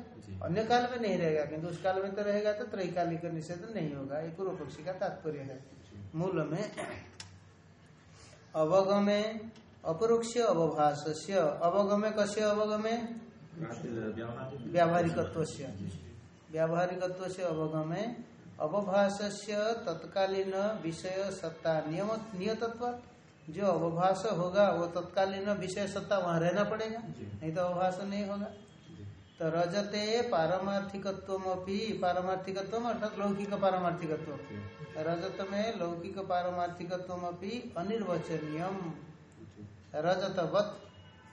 अन्य काल में नहीं रहेगा किंतु उस काल में तो रहेगा तो त्रैकालिक निषेध नहीं होगा। ये पूर्व पक्षी का तात्पर्य है। मूल में अवगमे अपरोक्ष अवभाष्य अवगमे कस्य अवगमे? व्यावहारिकत्व व्यावहारिकत्व से अवगमे से तत्कालीन विषय सत्ता। नियम नियतत्व। जो अवभाष होगा वो तत्कालीन विषय सत्ता वहाँ रहना पड़ेगा। नहीं तो अवभाष नहीं होगा। तो रजते पारमार्थिकत्व पारमार्थिकत्व अर्थात लौकिक पारमार्थिकत्व। रजत में लौकिक पारमार्थिकत्व अनिर्वचनीय रजतवत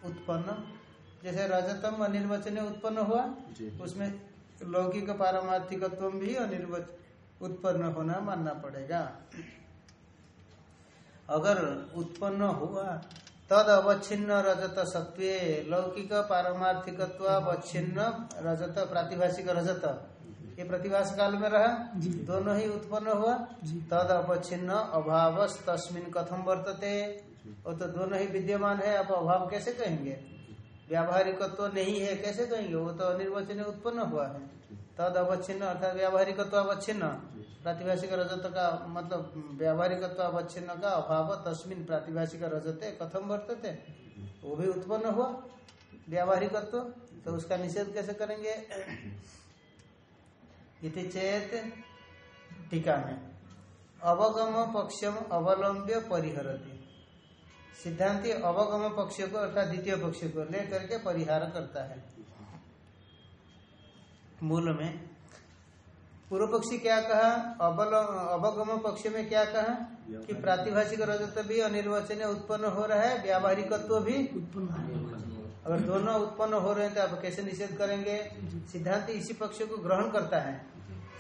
उत्पन्न जैसे रजतम अनिर्वचनीय उत्पन्न हुआ उसमें लौकिक पारमार्थिकत्व भी अनिर्वच उत्पन्न होना मानना पड़ेगा। अगर उत्पन्न हुआ तद अवच्छिन्न रजत सत्व लौकिक पारमार्थिकत्व अवच्छिन्न रजत प्रातिभाषिक रजत। ये प्रतिभाष काल में रहा। दोनों ही उत्पन्न हुआ। तद अवच्छिन्न अभाव तस्मिन कथम वर्तते वो तो दोनों ही विद्यमान है आप अभाव कैसे कहेंगे? व्यावहारिकत्व तो नहीं है, कैसे कहेंगे? वो तो अनिर्वचनीय उत्पन्न हुआ है। तद अवच्छिन्न अर्थात व्यावहारिकत्व अवच्छिन्न। प्रातिभाषिक रजत का मतलब व्यावहारिकत्व अवच्छिन्न का अभाव, तस्मिन प्रातिभाषिक रजते, कथम वर्तते, वो भी उत्पन्न हुआ। व्यावहारिकत्व तो उसका निषेध कैसे करेंगे? इति चेत टीका में। अवगम पक्षम अवलंब्य परिहरती। सिद्धांति अवगम पक्ष को अर्थात द्वितीय पक्ष को लेकर के परिहार करता है। मूल में पूर्व पक्षी क्या कहा? अवल अवगम पक्ष में क्या कहा? कि प्रातिभाषिक रजत भी अनिर्वचनीय उत्पन्न हो रहा है व्यावहारिकत्व भी उत्पन्न अगर दोनों उत्पन्न हो रहे हैं तो आप कैसे निषेध करेंगे? सिद्धांत इसी पक्ष को ग्रहण करता है।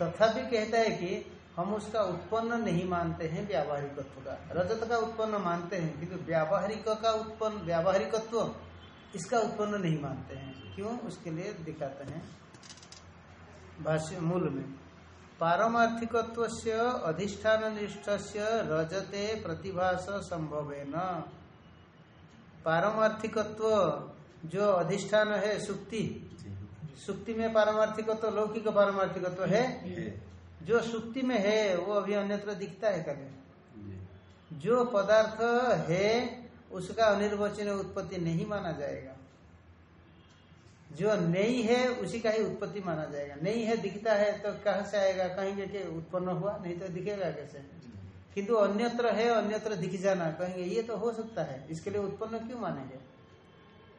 तथापि कहता है कि हम उसका उत्पन्न नहीं मानते हैं व्यावहारिकत्व का। रजत का उत्पन्न मानते हैं किंतु व्यावहारिक का उत्पन्न व्यावहारिकत्व इसका उत्पन्न नहीं मानते हैं। क्यों? उसके लिए दिखाते हैं भाष्य मूल में। पारमार्थिकत्व से अधिष्ठान निष्ठ से रजते प्रतिभास संभव न पारमार्थिकत्व जो अधिष्ठान है सुक्ति। सुक्ति में पारमार्थिकत्व लौकिक पारमार्थिकत्व है? है। जो सुक्ति में है वो अभी अन्यत्र दिखता है कभी। जो। पदार्थ है उसका अनिर्वचनीय उत्पत्ति नहीं माना जाएगा। जो नहीं है उसी का ही उत्पत्ति माना जाएगा। नहीं है दिखता है तो कहाँ से आएगा? कहेंगे कि उत्पन्न हुआ नहीं तो दिखेगा कैसे? किंतु अन्यत्र है अन्यत्र दिख जाना कहेंगे ये तो हो सकता है। इसके लिए उत्पन्न क्यों मानेंगे?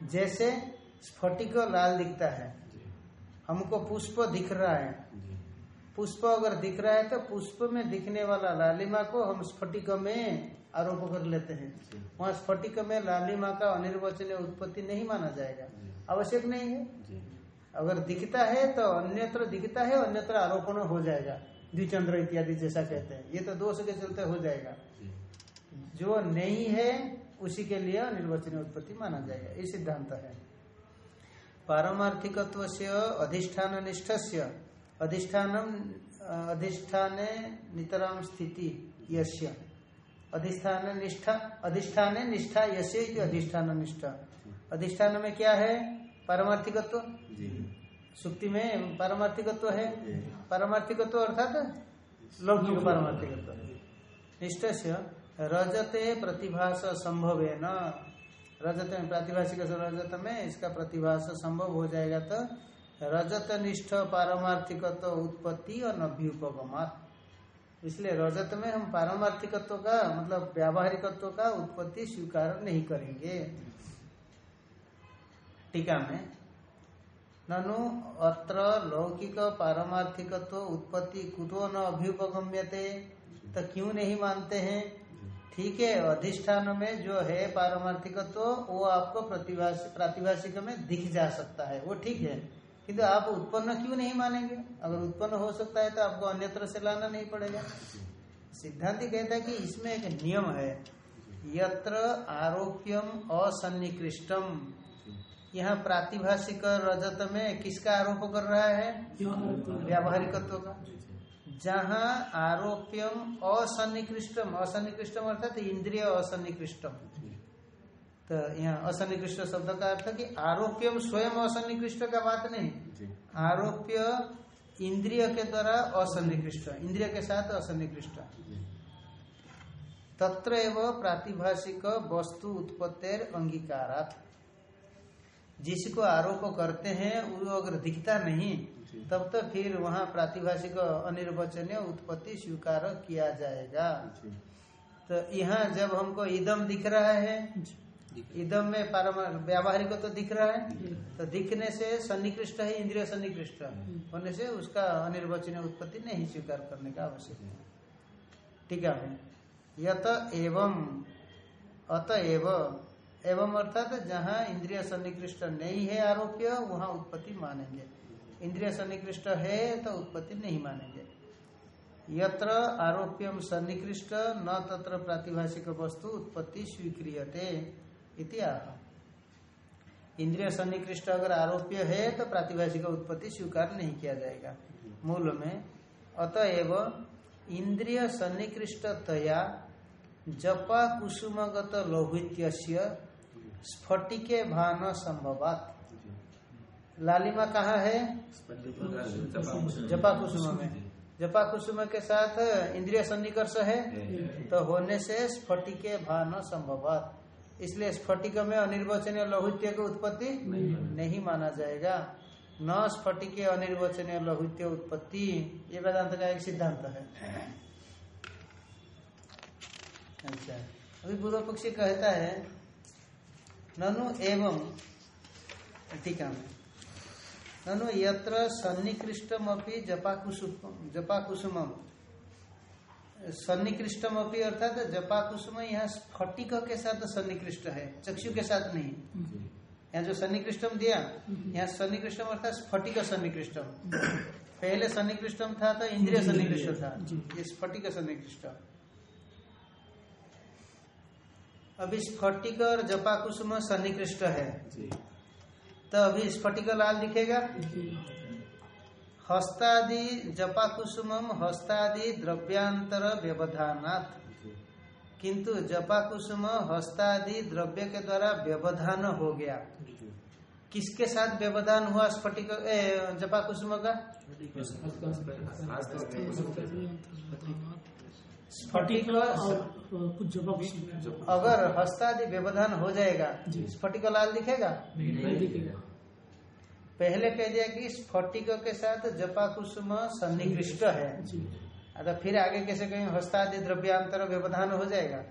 जैसे स्फटिक लाल दिखता है। हमको पुष्प दिख रहा है। पुष्प अगर दिख रहा है तो पुष्प में दिखने वाला लालिमा को हम स्फटिक में आरोप कर लेते हैं। वहाँ स्फटिक में लालिमा का अनिर्वचनीय उत्पत्ति नहीं माना जाएगा। आवश्यक नहीं है। अगर दिखता है तो अन्यत्र दिखता है अन्यत्र आरोपण हो जाएगा। द्विचंद्र इत्यादि जैसा कहते हैं। ये तो दोष के चलते हो जाएगा। जो। नहीं है उसी के लिए अनिर्वचनीय उत्पत्ति माना जाएगा। ये सिद्धांत है। पारमार्थिकत्व से अधिष्ठान निष्ठ से अधिष्ठान अधिष्ठान नितराम स्थिति यश्य अधिष्ठान निष्ठा अधिष्ठान निष्ठा यश्य अधिष्ठान निष्ठा। अधिष्ठान में क्या है? पारमार्थिकत्व। सुक्ति में पारमार्थिकत्व है। पारमार्थिकत्व अर्थात लौकिक पारमार्थिकत्व। निष्ठ से रजते प्रतिभास संभव है न रजत में प्रातिभाषिक रजत में इसका प्रतिभास संभव हो जाएगा तो रजत निष्ठ पारमार्थिकत्व उत्पत्ति और नभ्युपगमात इसलिए रजत में हम पारमार्थिकत्व का मतलब व्यावहारिकत्व का उत्पत्ति स्वीकार नहीं करेंगे। टीका में, ननु अत्र लौकिक पारमार्थिकत्व उत्पत्ति कुतो न अभ्युपगम्यते तो क्यों नहीं मानते हैं? ठीक है, अधिष्ठान में जो है पारमार्थिकत्व, वो आपको प्रतिभाष, प्रातिभाषिक में दिख जा सकता है। वो ठीक है। किंतु आप उत्पन्न क्यों नहीं मानेंगे? अगर उत्पन्न हो सकता है तो आपको अन्यत्र से लाना नहीं पड़ेगा। सिद्धांति कहता है कि इसमें एक नियम है। यत्र आरोप्यम असन्निकृष्टम। यहाँ प्रातिभाषिक रजत में किसका आरोप कर रहा है? व्यावहारिकत्व का। जहाँ आरोप्यम असन्निकृष्टम असन्निकृष्टम अर्थात इंद्रिय असन्निकृष्टम। तो यहाँ असन्निकृष्ट शब्द का अर्थ कि आरोप्यम स्वयं असन्निकृष्ट का बात नहीं। आरोप्य इंद्रिय के द्वारा असन्निकृष्ट इंद्रिय के साथ असन्निकृष्ट। तत्र एवं प्रातिभाषिक वस्तु उत्पत्तिर अंगीकारात। जिसको आरोप करते हैं वो अगर दिखता नहीं तब तो फिर वहाँ प्रातिभाषिक अनिर्वचनीय उत्पत्ति स्वीकार किया जाएगा। तो यहाँ जब हमको इदम दिख रहा है इदम में पारमा व्यावहारिक तो दिख रहा है। तो दिखने से सन्निकृष्ट है इंद्रिय सन्निकृष्ट। होने से उसका अनिर्वचनीय उत्पत्ति नहीं स्वीकार करने का आवश्यक है। ठीक है यत एवं अतएव एवं अर्थात जहाँ इंद्रिय सन्निकृष्ट नहीं है आरोप्य वहाँ उत्पत्ति मानेंगे। इंद्रिय सन्निकृष्ट है तो उत्पत्ति नहीं मानेंगे। यत्र आरोप्यम सन्निकृष्ट न तत्र प्रातिभाषिक वस्तु उत्पत्ति स्वीक्रियते। इंद्रिय सन्निकृष्ट अगर आरोप्य है तो प्रातिभाषिक उत्पत्ति स्वीकार नहीं किया जाएगा। मूल में अतएव इंद्रिय सन्निकृष्टतया जपा कुसुमगत लौहित्य स्फटिके भान संभवात। लालिमा कहाँ है? जपा कुसुम में। जपा कुसुम के साथ इंद्रिय सन्निकर्ष है तो होने से स्फटिके भान संभवात। इसलिए स्फटिक में अनिर्वचनीय लौहित्य की उत्पत्ति नहीं नहीं माना जाएगा। न स्फटिक अनिर्वचनीय लौहित्य उत्पत्ति ये वेदांत का एक सिद्धांत है। अच्छा। अभी पूर्व पक्षी कहता है ननु एवं टीका में ननु यत्र सन्निकृष्टम अपनी जपाकुसुम जपाकुसुम सन्निकृष्टम अपनी अर्थात जपाकुसुम यहाँ स्फटिक के साथ सन्निकृष्ट है चक्षु के साथ नहीं। यहाँ जो सन्निकृष्टम दिया यहाँ सन्निकृष्टम अर्थात स्फटिक सन्निकृष्टम। पहले सन्निकृष्टम था तो इंद्रिय सन्निकृष्ट था। ये स्फटिक सन्निकृष्ट। अभी स्फटिक और जपाकुसुम सन्निकृष्ट है। तो अभी स्फटिक लाल दिखेगा? हस्तादि जपा जपाकुसुम हस्तादि द्रव्यांतर व्यवधानात्। किंतु जपाकुसुम हस्तादि द्रव्य के द्वारा व्यवधान हो गया। किसके साथ व्यवधान हुआ स्फटिक जपाकुसुम का? स्फटिक अगर हस्तादि व्यवधान हो जाएगा स्फटिक लाल दिखेगा? नहीं दिखेगा। पहले कह दिया कि स्फटिक के साथ जपाकुसुम सन्निकृष्ट है। अतः फिर आगे कैसे कहें हस्तादि द्रव्यांतर व्यवधान हो जाएगा।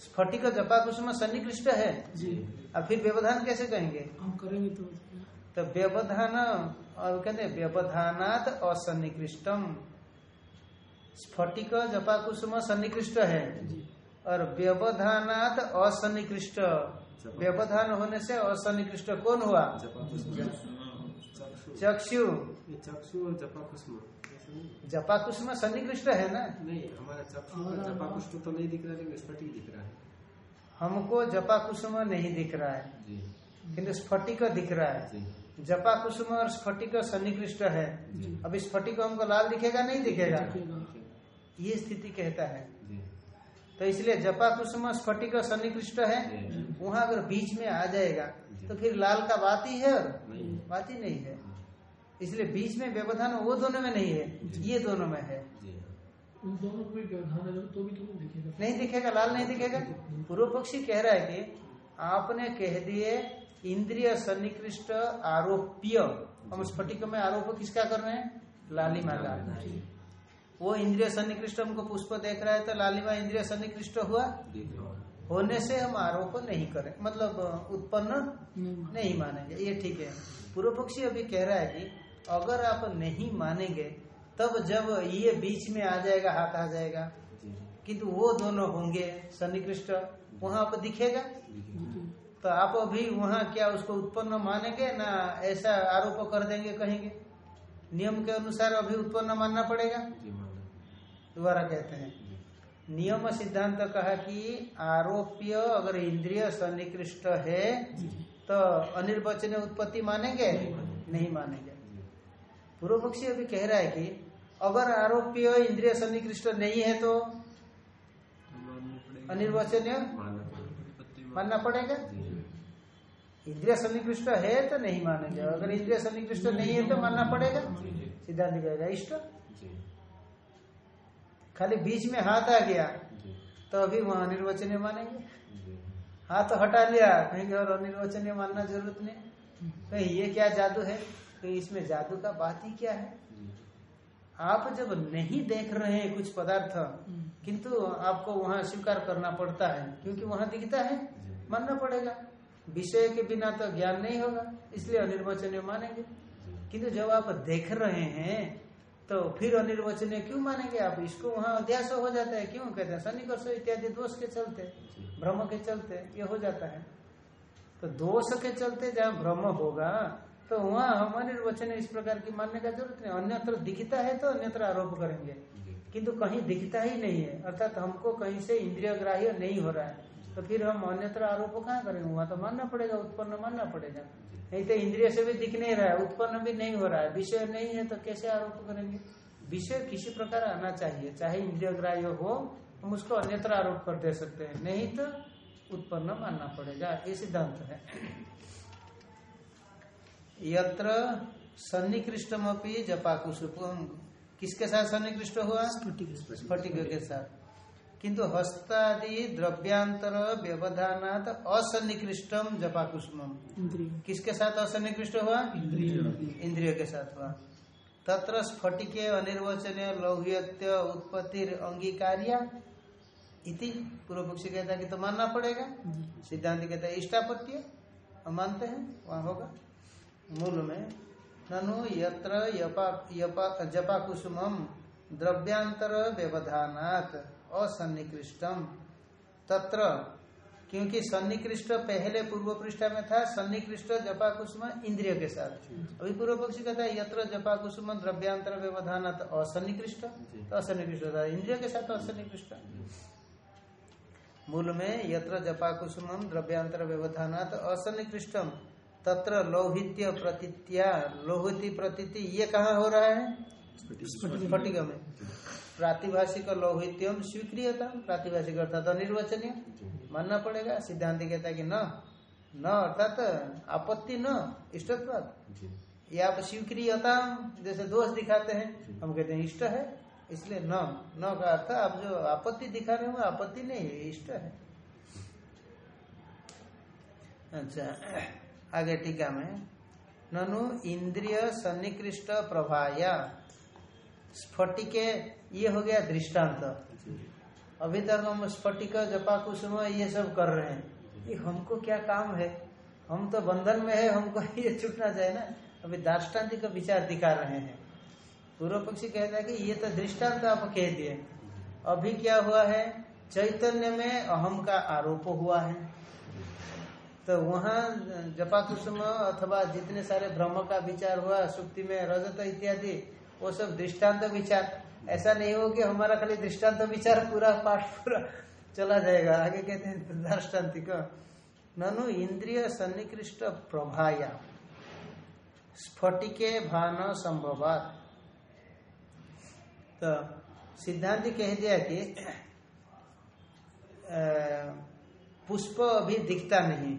स्फटिक जपाकुसुम सन्निकृष्ट है। जी। अब फिर व्यवधान कैसे कहेंगे? हम करेंगे तो। तो व्यवधान और कहते हैं व्यवधानात असन्निकृष्टम स्फटिक जपाकुसुम सन्निकृष्ट है। और व्यवधानात असन्निकृष्ट व्यवधान होने से असनिकृष्ट कौन हुआ? चक्षु। चक्षु और जपाकुष्म ऐसा नहीं? जपाकुसुम सन्निकृष्ट है ना? नहीं हमारा चक्षु और जपाकुष्म तो नहीं दिख रहा लेकिन स्फटिक दिख रहा है। हमको जपाकुसुम नहीं दिख रहा है। किंतु स्फटिक दिख रहा है। जी। जपाकुसुम और स्फटिक सन्निकृष्ट है। अभी स्फटिक हमको लाल दिखेगा नहीं दिखेगा? ये स्थिति कहता है। तो इसलिए जपाकुसुम स्फटिक सन्निकृष्ट है। वहाँ अगर बीच में आ जाएगा तो फिर लाल का बात ही है और बात ही नहीं है। इसलिए बीच में व्यवधान वो दोनों में नहीं है। ये दोनों में है। उन दोनों है तो भी तो दिखेगा। नहीं दिखेगा लाल नहीं दिखेगा। पूर्व पक्षी कह रहा है कि आपने कह दिए इंद्रिय सन्निकृष्ट आरोप्य। हम स्फटिक में आरोप किसका कर रहे हैं? लालिमा का। वो इंद्रिय सन्निकृष्ट हमको पुष्प देख रहा है तो लालिमा इंद्रिय सन्निकृष्ट हुआ। होने से हम आरोप नहीं करें। मतलब उत्पन्न नहीं मानेंगे। ये ठीक है। पूर्व पक्षी अभी कह रहा है कि अगर आप नहीं मानेंगे तब जब ये बीच में आ जाएगा हाथ आ जाएगा किंतु वो दोनों होंगे सन्निकृष्ट वहाँ आप दिखेगा। तो आप अभी वहाँ क्या उसको उत्पन्न मानेंगे ना ऐसा आरोप कर देंगे कहेंगे? नियम के अनुसार अभी उत्पन्न मानना पड़ेगा। दोबारा कहते हैं। नियम सिद्धांत कहा कि आरोप्य अगर इंद्रिय सन्निकृष्ट है तो अनिर्वचनीय उत्पत्ति मानेंगे? नहीं मानेंगे। पूर्व पक्षी अभी कह रहा है कि अगर आरोप्य इंद्रिय सन्निकृष्ट नहीं है तो अनिर्वचनीय मानना पड़ेगा? इंद्रिय सन्निकृष्ट है तो नहीं मानेंगे। अगर इंद्रिय सन्निकृष्ट नहीं है तो मानना पड़ेगा? सिद्धांत कहेगा इष्ट। खाली बीच में हाथ आ गया तो अभी वहाँ अनिर्वचनीय मानेंगे। हाथ हटा लिया कहेंगे और अनिर्वचनीय मानना ज़रूरत नहीं। कहीं ये क्या जादू है? कहीं इसमें जादू का बात ही क्या है? आप जब नहीं देख रहे हैं कुछ पदार्थ किंतु आपको वहाँ स्वीकार करना पड़ता है क्योंकि वहाँ दिखता है मानना पड़ेगा। विषय के बिना तो ज्ञान नहीं होगा इसलिए अनिर्वचनीय मानेंगे। किंतु जब आप देख रहे हैं तो फिर अनिर्वचनीय क्यों मानेंगे आप? इसको वहाँ अध्यास हो जाता है क्यों? कहते हैं सन्निकर्ष इत्यादि दोष के चलते भ्रम के चलते ये हो जाता है। तो दोष के चलते जहाँ भ्रम होगा तो वहाँ हम अनिर्वचन इस प्रकार की मानने का ज़रूरत नहीं। अन्यत्र दिखता है तो अन्यत्र आरोप करेंगे। किंतु कहीं दिखता ही नहीं है। अर्थात हमको कहीं से इंद्रिय ग्राह्य नहीं हो रहा है। तो फिर हम अन्यत्र आरोप कहाँ करेंगे वहाँ तो मानना पड़ेगा उत्पन्न मानना पड़ेगा। नहीं तो इंद्रिय से भी दिख नहीं रहा है उत्पन्न भी नहीं हो रहा है। विषय नहीं है तो कैसे आरोप करेंगे? विषय किसी प्रकार आना चाहिए। चाहे इंद्रिय ग्राह्य हो हम उसको अन्यत्र आरोप कर दे सकते हैं। नहीं तो उत्पन्न मानना पड़ेगा। ये सिद्धांत है। यत्र सन्निकृष्टमपि जपाकुशुपम किसके साथ सन्निकृष्ट हुआ? स्फटिक के साथ। किंतु हस्तादि द्रव्यांतर व्यवधानात असन्निकृष्टम जपाकुसुमम। इंद्रिय। किसके साथ असन्निकृष्ट हुआ? इंद्रिय। के साथ हुआ। तत्र स्फटिके अनिर्वचनीय लौह्यत्य उत्पत्ति अंगीकार्या इति पूर्व पक्षी कहता है कि तो मानना पड़ेगा। सिद्धांत कहता है इष्टापत्य हम मानते हैं वहाँ होगा। मूल में ननु यत्र यपा- यपा- जपाकुसुमम द्रव्यांतर व्यवधानात असन्निकृष्टम। तत्र क्योंकि सन्निकृष्ट पहले पूर्व पृष्ठ में था सन्निकृष्ट जपाकुसुम इंद्रिय के साथ। अभी पूर्व पक्षी कहता है यत्र जपाकुसुम द्रव्यांतर व्यवधानात असन्निकृष्ट तो असन्निकृष्ट था इंद्रिय के साथ असन्निकृष्ट। मूल में यत्र जपा कुसुम द्रव्यांतर व्यवधानात असन्निकृष्टम तत्र लौहित्य प्रतीत्या लोहिती प्रतीति ये कहाँ हो रहा है? स्फटिक में प्रातिभाषिक लौहित्यम स्वीक्रियता। प्रातिभाषिक अर्थात अनिर्वचनीय। मानना पड़ेगा। सिद्धांत कहता है कि न न अर्थात आपत्ति न इष्टत्व ये आप स्वीक्रियता जैसे दोष दिखाते हैं हम कहते हैं इष्ट है इसलिए न न का अर्थ आप जो आपत्ति दिखा रहे हो आपत्ति नहीं है इष्ट है। अच्छा आगे टीका में ननु इंद्रिय सन्निकृष्ट प्रभाया स्फटिके ये हो गया दृष्टांत। अभी तक हम स्फटिक जपा कुसुम ये सब कर रहे हैं। ये हमको क्या काम है? हम तो बंधन में है, हमको ये छूटना चाहिए ना। अभी दार्ष्टान्तिक विचार दिखा रहे हैं। पूर्व पक्षी कहता है कि ये तो दृष्टांत आप कह दिए। अभी क्या हुआ है? चैतन्य में अहम का आरोप हुआ है। तो वहाँ जपा कुसुम अथवा जितने सारे ब्रह्म का विचार हुआ, सुक्ति में रजत इत्यादि, वो सब दृष्टांत विचार। ऐसा नहीं हो कि हमारा खाली दृष्टांत तो विचार पूरा पाठ पूरा चला जाएगा। आगे कहते हैं दृष्टान्तिक ननु इंद्रिय सन्निकृष्ट प्रभाया। स्फटिके भान संभवात। तो सिद्धांत कह दिया कि पुष्प अभी दिखता नहीं।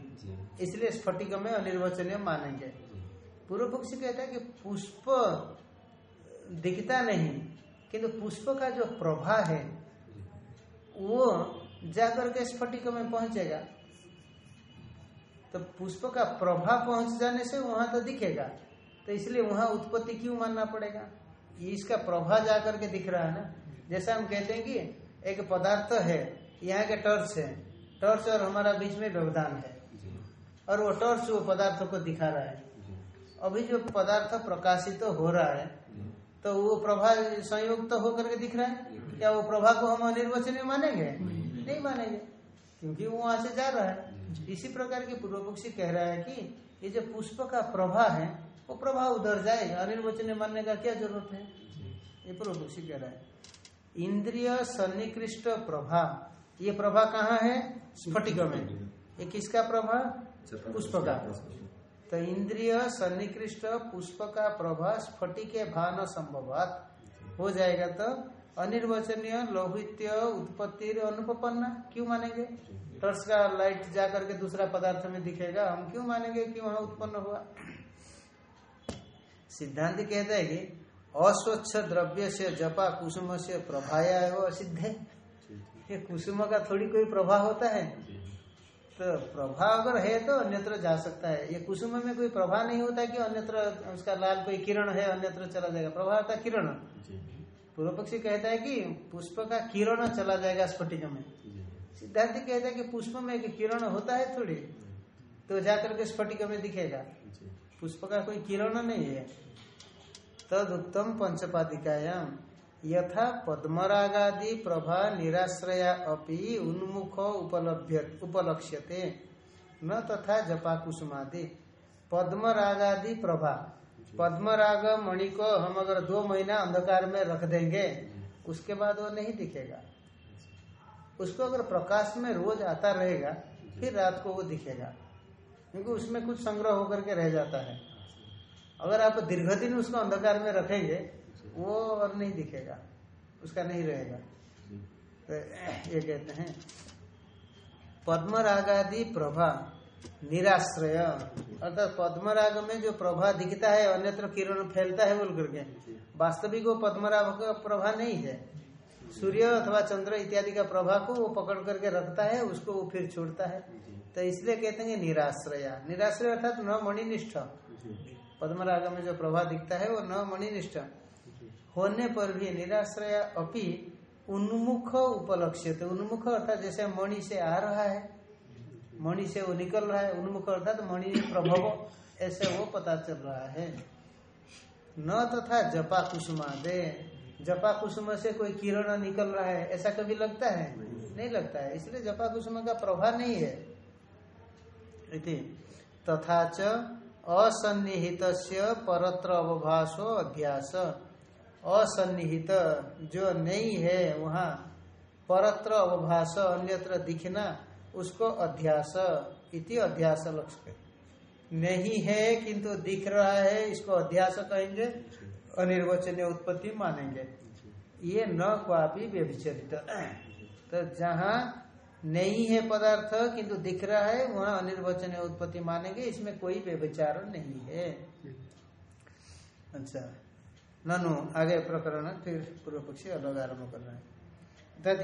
इसलिए स्फटिक में अनिर्वचनीय मानेंगे। पूर्व पक्ष कहता है कि पुष्प दिखता नहीं। किंतु पुष्प का जो प्रभा है वो जाकर के स्फटिक में पहुंचेगा। तो पुष्प का प्रभा पहुँच जाने से वहाँ तो दिखेगा। तो इसलिए वहाँ उत्पत्ति क्यों मानना पड़ेगा? ये इसका प्रभा जाकर के दिख रहा है ना? जैसा हम कहते हैं कि एक पदार्थ है यहाँ के टॉर्च है। टॉर्च और हमारा बीच में व्यवधान है। और वो टॉर्च वो पदार्थ को दिखा रहा है। अभी जो पदार्थ प्रकाशित तो हो रहा है तो वो प्रभा संयुक्त तो होकर के दिख रहा है क्या वो प्रभा को हम अनिर्वचनीय मानेंगे? नहीं मानेंगे। क्योंकि वो वहाँ से जा रहा है। इसी प्रकार के पूर्व पक्षी कह रहा है कि ये जो पुष्प का प्रभा है वो प्रभा उधर जाए अनिर्वचनीय मानने का क्या ज़रूरत है? ये पूर्व पक्षी कह रहा है। इंद्रिय सन्निकृष्ट प्रभा। ये प्रभा कहाँ है? स्फटिक में। ये किसका प्रभा? पुष्प का। तो इंद्रिय, सन्निकृष्ट पुष्प का प्रभा स्फटिके भान, संभवात। हो जाएगा तो अनिर्वचनीय, लौहित्य, उत्पत्ति अनुपन्ना क्यों मानेंगे? टर्च का लाइट जा करके दूसरा पदार्थ में दिखेगा, हम क्यों मानेंगे कि वहाँ उत्पन्न हुआ? सिद्धांत कहता है कि अस्वच्छ द्रव्य से जपा, कुसुम से प्रभाया वो असिद्ध है। कुसुम का थोड़ी कोई प्रभाव होता है? तो प्रभाव अगर है तो अन्यत्र जा सकता है। ये कुसुम में कोई प्रभाव नहीं होता कि अन्यत्र उसका लाल कोई किरण है अन्यत्र चला जाएगा। प्रभाव था किरण। पूर्व पक्षी कहता है कि पुष्प का किरण चला जाएगा स्फटिक में। सिद्धांत कहता है कि पुष्प में एक किरण होता है थोड़ी तो जाकर के स्फटिक में दिखेगा। पुष्प का कोई किरण नहीं है। तदुक्तम पंचपादिकायाम। यथा पद्मरागादि प्रभा निराश्रया अपि उन्मुख उपलभ्य उपलक्ष्यते। न तथा जपा कुसुमादि पद्मरागादि प्रभा। पद्मराग मणि को हम अगर दो महीना अंधकार में रख देंगे उसके बाद वो नहीं दिखेगा। उसको अगर प्रकाश में रोज आता रहेगा फिर रात को वो दिखेगा। क्योंकि उसमें कुछ संग्रह होकर के रह जाता है। अगर आप दीर्घ दिन उसको अंधकार में रखेंगे वो और नहीं दिखेगा उसका नहीं रहेगा। तो ये कहते हैं पद्मरागादि प्रभा निराश्रय। अर्थात पद्मराग में जो प्रभा दिखता है अन्यत्र किरण फैलता है बोल करके वास्तविक वो पद्मराग का प्रभा नहीं है। सूर्य अथवा चंद्र इत्यादि का प्रभा को वो पकड़ करके रखता है उसको वो फिर छोड़ता है। तो इसलिए कहते हैं निराश्रया। निराश्रय अर्थात न मणिनिष्ठ। पद्मराग में जो प्रभा दिखता है वो न मणिनिष्ठ। होने पर भी निराश्रय अपि उन्मुख उपलक्ष्य थे उन्मुख अर्थात जैसे मणि से आ रहा है, मणि से वो निकल रहा है, उन्मुख अर्थात मणि प्रभव, ऐसे वो पता चल रहा है। न तथा तो जपा कुसुमा दे जपा कुसुम से कोई किरण निकल रहा है, ऐसा कभी लगता है? नहीं लगता है। इसलिए जपा कुसुम का प्रभाव नहीं है। तथा च असन्निहित परत्र अवभाषो अध्यास असन्निहित, जो नहीं है वहाँ, परत्र अवभाष अन्यत्र दिखना, उसको अध्यास, इति अध्यास लक्ष्य नहीं है किंतु दिख रहा है, इसको अध्यास कहेंगे, अनिर्वचनीय उत्पत्ति मानेंगे। ये न क्वापी व्यभिचरित। तो जहाँ नहीं है पदार्थ, किंतु दिख रहा है, वहाँ अनिर्वचनीय उत्पत्ति मानेंगे, इसमें कोई व्यभिचार नहीं है। अच्छा। ननु, आगे प्रकरण फिर पूर्व पक्षी अलग आरंभ कर रहे हैं।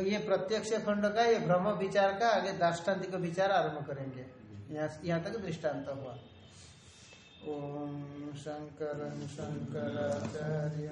ये प्रत्यक्ष खंड का, ये भ्रम विचार का, आगे दाष्टान्तिक विचार आरंभ करेंगे। यहाँ यहाँ तक दृष्टांत हुआ। ओम शंकर शंकराचार्य